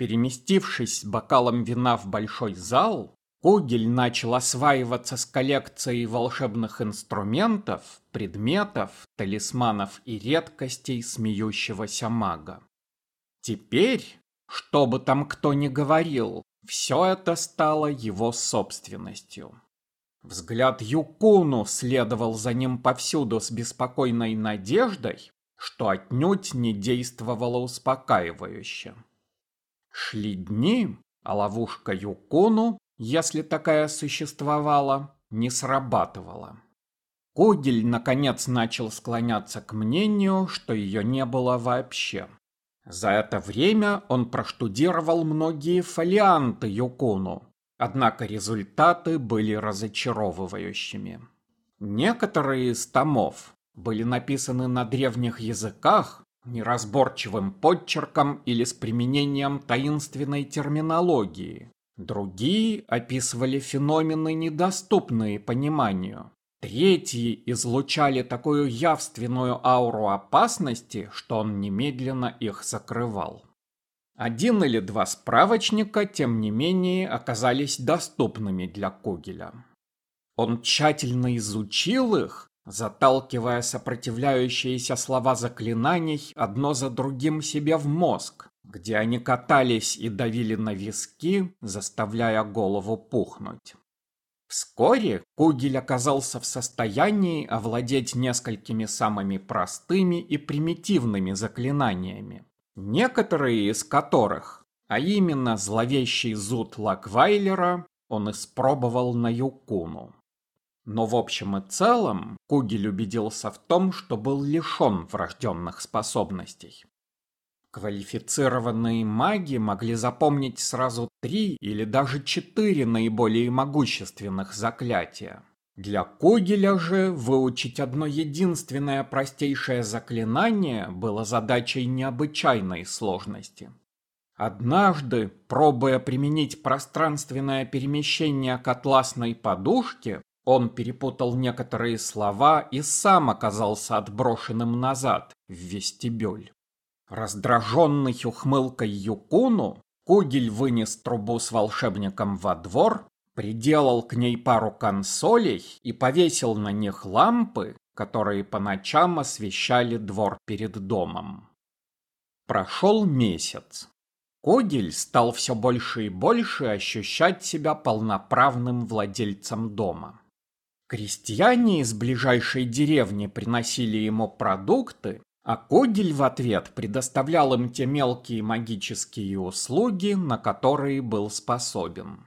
Переместившись с бокалом вина в большой зал, Кугель начал осваиваться с коллекцией волшебных инструментов, предметов, талисманов и редкостей смеющегося мага. Теперь, что бы там кто ни говорил, все это стало его собственностью. Взгляд Юкуну следовал за ним повсюду с беспокойной надеждой, что отнюдь не действовало успокаивающе. Шли дни, а ловушка Юкуну, если такая существовала, не срабатывала. Кугель, наконец, начал склоняться к мнению, что ее не было вообще. За это время он проштудировал многие фолианты Юкуну, однако результаты были разочаровывающими. Некоторые из томов были написаны на древних языках, неразборчивым подчерком или с применением таинственной терминологии. Другие описывали феномены, недоступные пониманию. Третьи излучали такую явственную ауру опасности, что он немедленно их закрывал. Один или два справочника, тем не менее, оказались доступными для Когеля. Он тщательно изучил их, заталкивая сопротивляющиеся слова заклинаний одно за другим себе в мозг, где они катались и давили на виски, заставляя голову пухнуть. Вскоре Кугель оказался в состоянии овладеть несколькими самыми простыми и примитивными заклинаниями, некоторые из которых, а именно зловещий зуд Лаквайлера, он испробовал на Юкуну. Но в общем и целом Кугель убедился в том, что был лишен врожденных способностей. Квалифицированные маги могли запомнить сразу три или даже четыре наиболее могущественных заклятия. Для Когеля же выучить одно единственное простейшее заклинание было задачей необычайной сложности. Однажды, пробуя применить пространственное перемещение к атласной подушке, он перепутал некоторые слова и сам оказался отброшенным назад в вестибюль. Раздраженный ухмылкой Юкуну, Кугель вынес трубу с волшебником во двор, приделал к ней пару консолей и повесил на них лампы, которые по ночам освещали двор перед домом. Прошел месяц. Когель стал все больше и больше ощущать себя полноправным владельцем дома. Крестьяне из ближайшей деревни приносили ему продукты, а Когель в ответ предоставлял им те мелкие магические услуги, на которые был способен.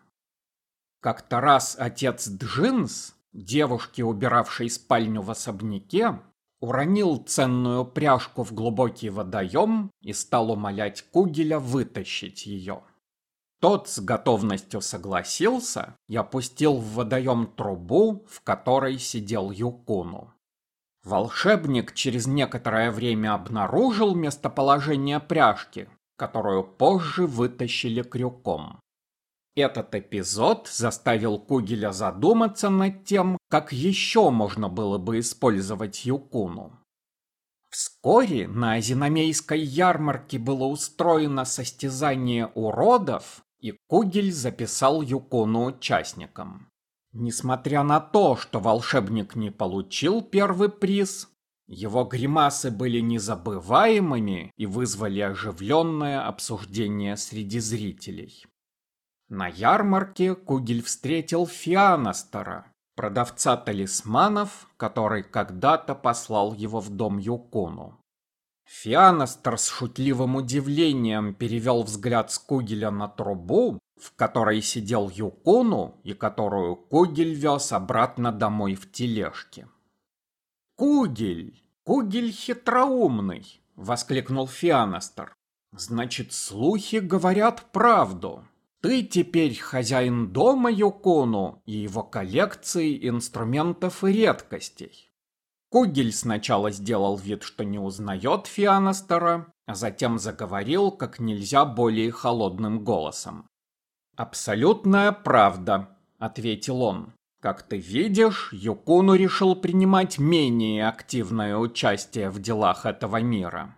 Как-то раз отец Джинс, девушки, убиравшей спальню в особняке, уронил ценную пряжку в глубокий водоем и стал умолять Кугеля вытащить ее. Тот с готовностью согласился и опустил в водоем трубу, в которой сидел Юкуну. Волшебник через некоторое время обнаружил местоположение пряжки, которую позже вытащили крюком. Этот эпизод заставил Кугеля задуматься над тем, как еще можно было бы использовать Юкуну. Вскоре на Азиномейской ярмарке было устроено состязание уродов, и Кугель записал Юкуну участником. Несмотря на то, что волшебник не получил первый приз, его гримасы были незабываемыми и вызвали оживленное обсуждение среди зрителей. На ярмарке Кугель встретил Фианастера, продавца талисманов, который когда-то послал его в дом Юкуну. Фианастер с шутливым удивлением перевел взгляд с Кугеля на трубу, в которой сидел Юкуну и которую Кугель вез обратно домой в тележке. «Кугель! Кугель хитроумный!» — воскликнул Фианастер. «Значит, слухи говорят правду. Ты теперь хозяин дома Юкуну и его коллекции инструментов и редкостей». Кугель сначала сделал вид, что не узнает Фианастера, а затем заговорил как нельзя более холодным голосом. «Абсолютная правда», — ответил он. «Как ты видишь, Юкуну решил принимать менее активное участие в делах этого мира.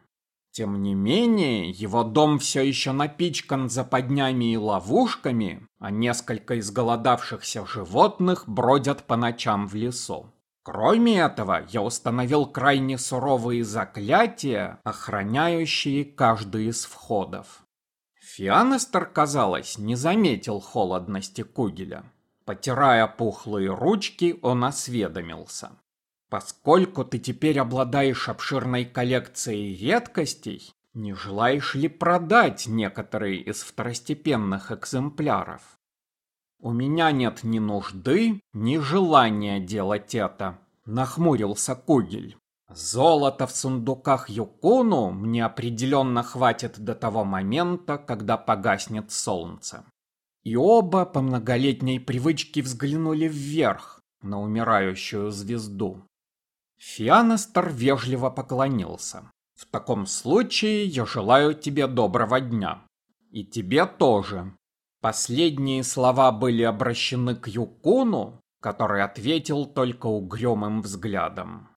Тем не менее, его дом все еще напичкан западнями и ловушками, а несколько изголодавшихся животных бродят по ночам в лесу. Кроме этого, я установил крайне суровые заклятия, охраняющие каждый из входов. Фианестер, казалось, не заметил холодности Кугеля. Потирая пухлые ручки, он осведомился. «Поскольку ты теперь обладаешь обширной коллекцией редкостей, не желаешь ли продать некоторые из второстепенных экземпляров?» «У меня нет ни нужды, ни желания делать это», — нахмурился Кугель. «Золота в сундуках Юкуну мне определенно хватит до того момента, когда погаснет солнце». И оба по многолетней привычке взглянули вверх, на умирающую звезду. Фианестер вежливо поклонился. «В таком случае я желаю тебе доброго дня. И тебе тоже. Последние слова были обращены к Юкуну, который ответил только угрюмым взглядом.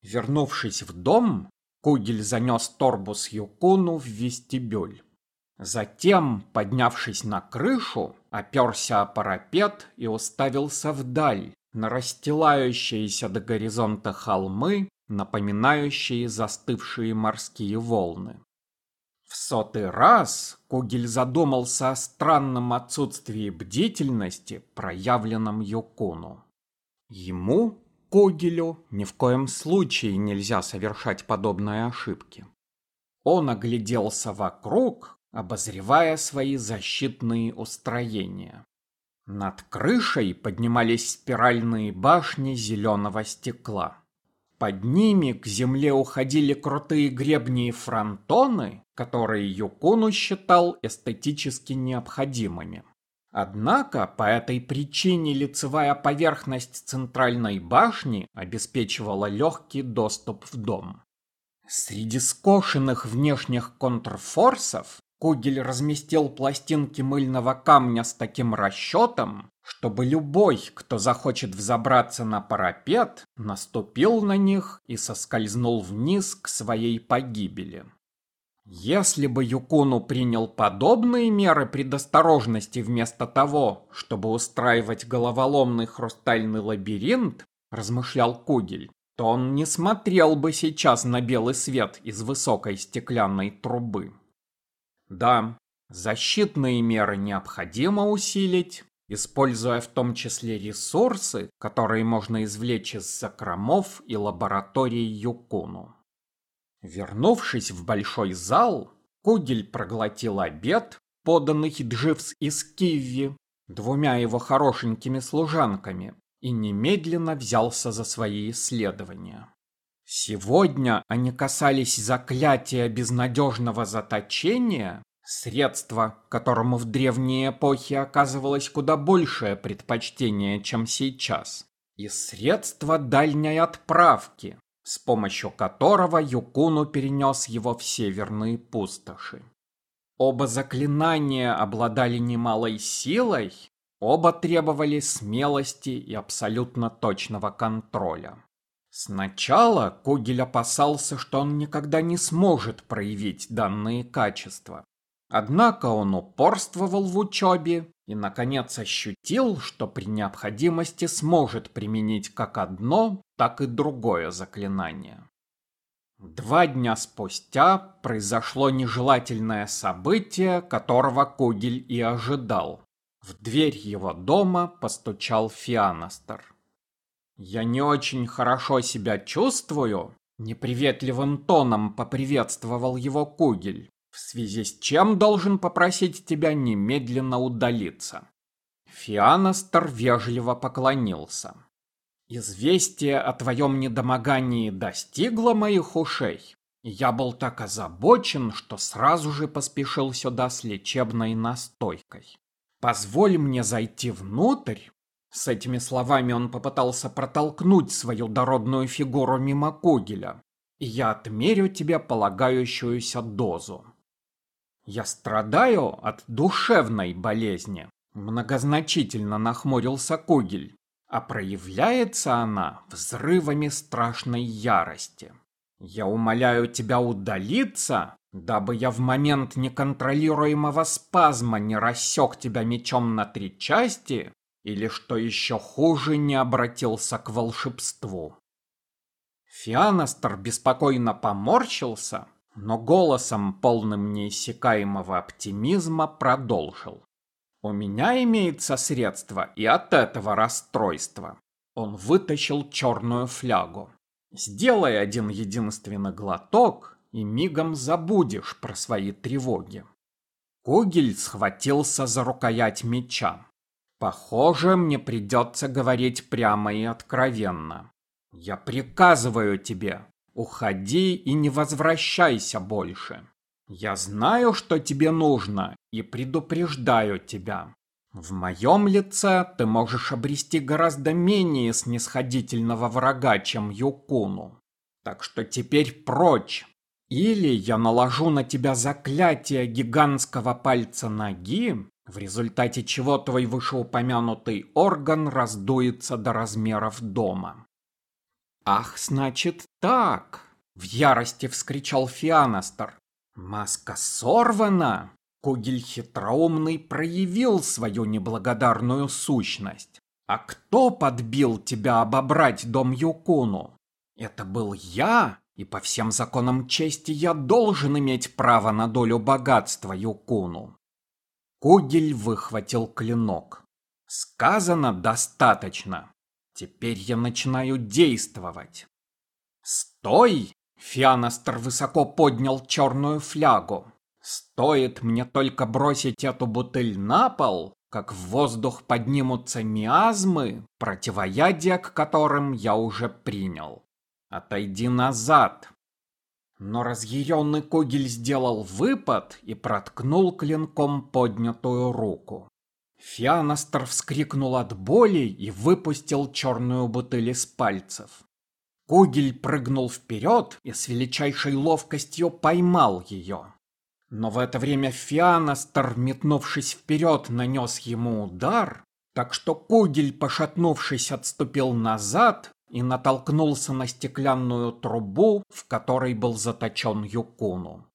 Вернувшись в дом, Кугель занес с Юкуну в вестибюль. Затем, поднявшись на крышу, оперся о парапет и уставился вдаль, на расстилающиеся до горизонта холмы, напоминающие застывшие морские волны. Сотый раз Кугель задумался о странном отсутствии бдительности, проявленном Юкуну. Ему, Кугелю, ни в коем случае нельзя совершать подобные ошибки. Он огляделся вокруг, обозревая свои защитные устроения. Над крышей поднимались спиральные башни зеленого стекла. Под ними к земле уходили крутые гребни и фронтоны, которые Юкуну считал эстетически необходимыми. Однако по этой причине лицевая поверхность центральной башни обеспечивала легкий доступ в дом. Среди скошенных внешних контрфорсов Кугель разместил пластинки мыльного камня с таким расчетом, чтобы любой, кто захочет взобраться на парапет, наступил на них и соскользнул вниз к своей погибели. Если бы Юкуну принял подобные меры предосторожности вместо того, чтобы устраивать головоломный хрустальный лабиринт, размышлял Кугель, то он не смотрел бы сейчас на белый свет из высокой стеклянной трубы. Да, защитные меры необходимо усилить, используя в том числе ресурсы, которые можно извлечь из закромов и лаборатории Юкуну. Вернувшись в большой зал, Кугель проглотил обед, поданный Дживс из Киви, двумя его хорошенькими служанками, и немедленно взялся за свои исследования. Сегодня они касались заклятия безнадежного заточения, средства, которому в древние эпохи оказывалось куда большее предпочтение, чем сейчас, и средства дальней отправки, с помощью которого Юкуну перенес его в северные пустоши. Оба заклинания обладали немалой силой, оба требовали смелости и абсолютно точного контроля. Сначала Кугель опасался, что он никогда не сможет проявить данные качества. Однако он упорствовал в учебе и, наконец, ощутил, что при необходимости сможет применить как одно, так и другое заклинание. Два дня спустя произошло нежелательное событие, которого Кугель и ожидал. В дверь его дома постучал Фианастер. «Я не очень хорошо себя чувствую», — неприветливым тоном поприветствовал его Кугель, в связи с чем должен попросить тебя немедленно удалиться. Фианастер вежливо поклонился. «Известие о твоем недомогании достигло моих ушей, я был так озабочен, что сразу же поспешил сюда с лечебной настойкой. Позволь мне зайти внутрь с этими словами он попытался протолкнуть свою дородную фигуру мимо Кугеля. И я отмерю тебе полагающуюся дозу. Я страдаю от душевной болезни, многозначительно нахмурился Кугель, а проявляется она взрывами страшной ярости. Я умоляю тебя удалиться, дабы я в момент неконтролируемого спазма не рассек тебя мечом на три части или, что еще хуже, не обратился к волшебству. Фианастер беспокойно поморщился, но голосом, полным неиссякаемого оптимизма, продолжил. «У меня имеется средство и от этого расстройства». Он вытащил черную флягу. «Сделай один единственный глоток, и мигом забудешь про свои тревоги». Кугель схватился за рукоять меча. «Похоже, мне придется говорить прямо и откровенно. Я приказываю тебе, уходи и не возвращайся больше. Я знаю, что тебе нужно, и предупреждаю тебя. В моем лице ты можешь обрести гораздо менее снисходительного врага, чем Юкуну. Так что теперь прочь. Или я наложу на тебя заклятие гигантского пальца ноги, в результате чего твой вышеупомянутый орган раздуется до размеров дома. «Ах, значит так!» — в ярости вскричал Фианастер. «Маска сорвана!» Кугель хитроумный проявил свою неблагодарную сущность. «А кто подбил тебя обобрать дом Юкуну?» «Это был я, и по всем законам чести я должен иметь право на долю богатства Юкуну». Кугель выхватил клинок. «Сказано достаточно. Теперь я начинаю действовать. Стой! Фианастер высоко поднял черную флягу. Стоит мне только бросить эту бутыль на пол, как в воздух поднимутся миазмы, противоядие к которым я уже принял. Отойди назад. Но разъяренный Когель сделал выпад и проткнул клинком поднятую руку. Фианастер вскрикнул от боли и выпустил черную бутыль из пальцев. Кугель прыгнул вперед и с величайшей ловкостью поймал ее. Но в это время Фианастер, метнувшись вперед, нанес ему удар, так что Кугель, пошатнувшись, отступил назад и натолкнулся на стеклянную трубу, в которой был заточен Юкуну.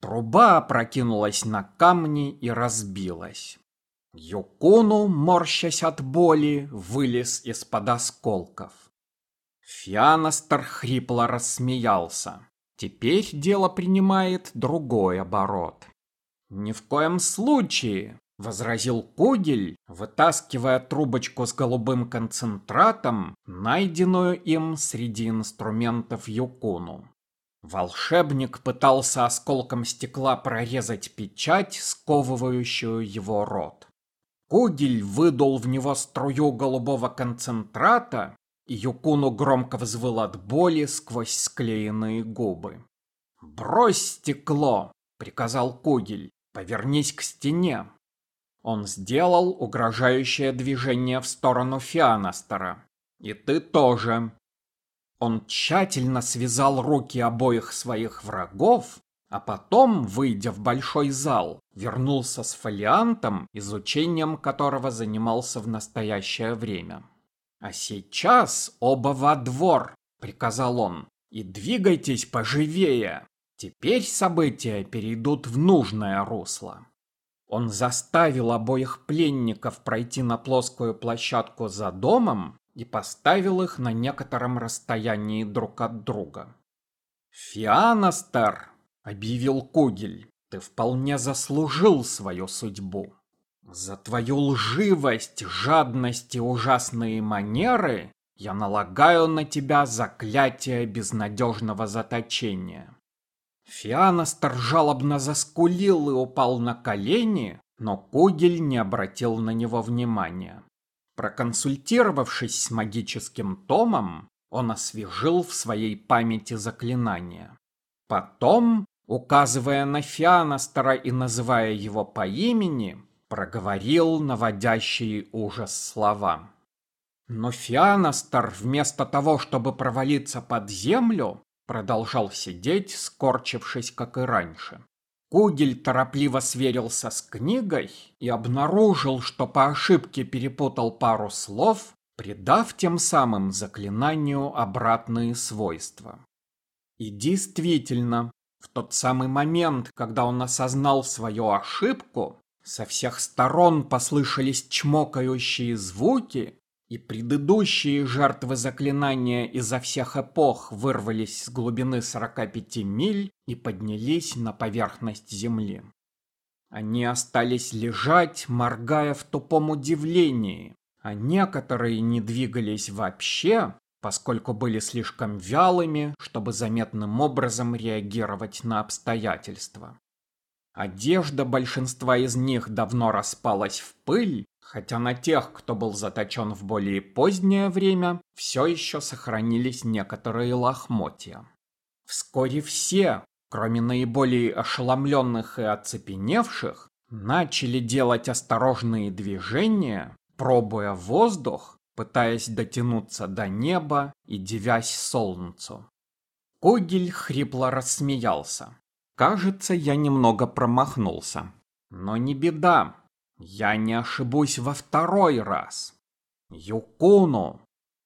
Труба опрокинулась на камни и разбилась. Юкуну, морщась от боли, вылез из-под осколков. Фианастер хрипло рассмеялся. Теперь дело принимает другой оборот. «Ни в коем случае!» — возразил Кугель, вытаскивая трубочку с голубым концентратом, найденную им среди инструментов Юкуну. Волшебник пытался осколком стекла прорезать печать, сковывающую его рот. Кугель выдул в него струю голубого концентрата, и Юкуну громко взвыл от боли сквозь склеенные губы. «Брось стекло!» — приказал Кугель. «Повернись к стене!» Он сделал угрожающее движение в сторону Фианастера. «И ты тоже!» Он тщательно связал руки обоих своих врагов а потом, выйдя в большой зал, вернулся с фолиантом, изучением которого занимался в настоящее время. «А сейчас оба во двор», — приказал он, — «и двигайтесь поживее. Теперь события перейдут в нужное русло». Он заставил обоих пленников пройти на плоскую площадку за домом и поставил их на некотором расстоянии друг от друга. «Фианастер!» объявил Когель, ты вполне заслужил свою судьбу. За твою лживость, жадность и ужасные манеры я налагаю на тебя заклятие безнадежного заточения. Фианастер жалобно заскулил и упал на колени, но Кугель не обратил на него внимания. Проконсультировавшись с магическим томом, он освежил в своей памяти заклинание. Потом указывая на Фианастера и называя его по имени, проговорил наводящие ужас слова. Но Фианастер, вместо того, чтобы провалиться под землю, продолжал сидеть, скорчившись, как и раньше. Кугель торопливо сверился с книгой и обнаружил, что по ошибке перепутал пару слов, придав тем самым заклинанию обратные свойства. И действительно, в тот самый момент, когда он осознал свою ошибку, со всех сторон послышались чмокающие звуки, и предыдущие жертвы заклинания изо всех эпох вырвались с глубины 45 миль и поднялись на поверхность земли. Они остались лежать, моргая в тупом удивлении, а некоторые не двигались вообще, поскольку были слишком вялыми, чтобы заметным образом реагировать на обстоятельства. Одежда большинства из них давно распалась в пыль, хотя на тех, кто был заточен в более позднее время, все еще сохранились некоторые лохмотья. Вскоре все, кроме наиболее ошеломленных и оцепеневших, начали делать осторожные движения, пробуя воздух пытаясь дотянуться до неба и девясь солнцу. Когель хрипло рассмеялся. Кажется, я немного промахнулся. Но не беда. Я не ошибусь во второй раз. Юкуну,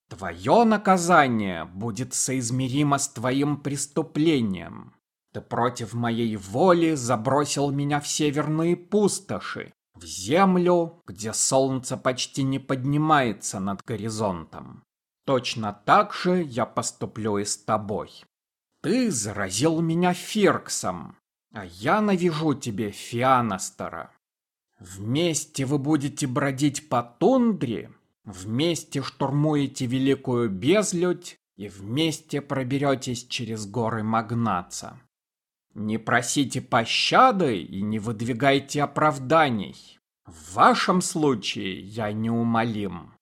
твое наказание будет соизмеримо с твоим преступлением. Ты против моей воли забросил меня в северные пустоши, в землю, где солнце почти не поднимается над горизонтом. Точно так же я поступлю и с тобой. Ты заразил меня Фирксом, а я навяжу тебе Фианастера. Вместе вы будете бродить по тундре, вместе штурмуете Великую Безлюдь и вместе проберетесь через горы Магнаца. Не просите пощады и не выдвигайте оправданий. В вашем случае я неумолим.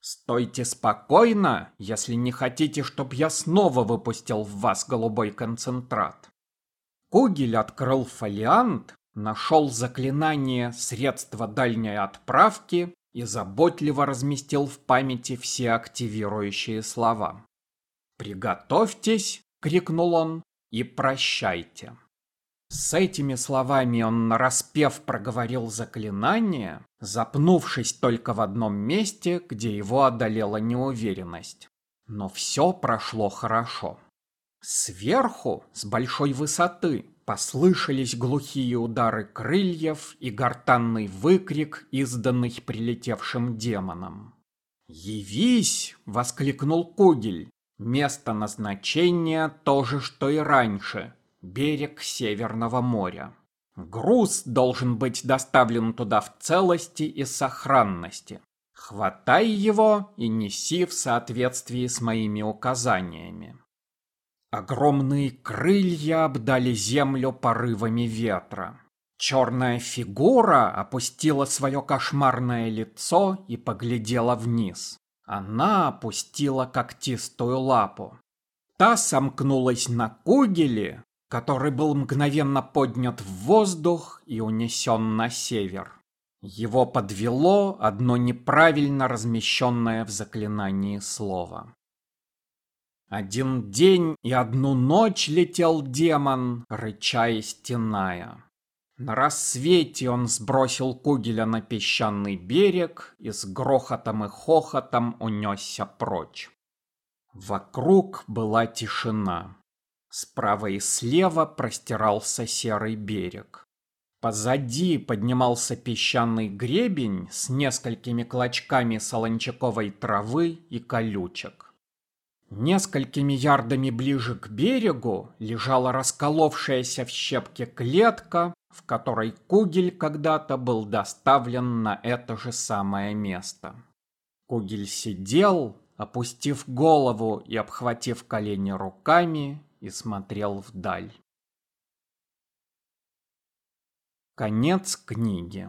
Стойте спокойно, если не хотите, чтоб я снова выпустил в вас голубой концентрат. Кугель открыл фолиант, нашел заклинание «Средство дальней отправки» и заботливо разместил в памяти все активирующие слова. «Приготовьтесь!» — крикнул он и прощайте. С этими словами он нараспев проговорил заклинание, запнувшись только в одном месте, где его одолела неуверенность. Но все прошло хорошо. Сверху, с большой высоты, послышались глухие удары крыльев и гортанный выкрик, изданный прилетевшим демоном. «Явись!» — воскликнул Кугель. Место назначения то же, что и раньше. Берег Северного моря. Груз должен быть доставлен туда в целости и сохранности. Хватай его и неси в соответствии с моими указаниями. Огромные крылья обдали землю порывами ветра. Черная фигура опустила свое кошмарное лицо и поглядела вниз. Она опустила когтистую лапу. Та сомкнулась на кугеле, который был мгновенно поднят в воздух и унесен на север. Его подвело одно неправильно размещенное в заклинании слово. Один день и одну ночь летел демон, рыча и стеная. На рассвете он сбросил Кугеля на песчаный берег и с грохотом и хохотом унесся прочь. Вокруг была тишина. Справа и слева простирался серый берег. Позади поднимался песчаный гребень с несколькими клочками солончаковой травы и колючек. Несколькими ярдами ближе к берегу лежала расколовшаяся в щепки клетка, в которой Кугель когда-то был доставлен на это же самое место. Кугель сидел, опустив голову и обхватив колени руками, и смотрел вдаль. Конец книги.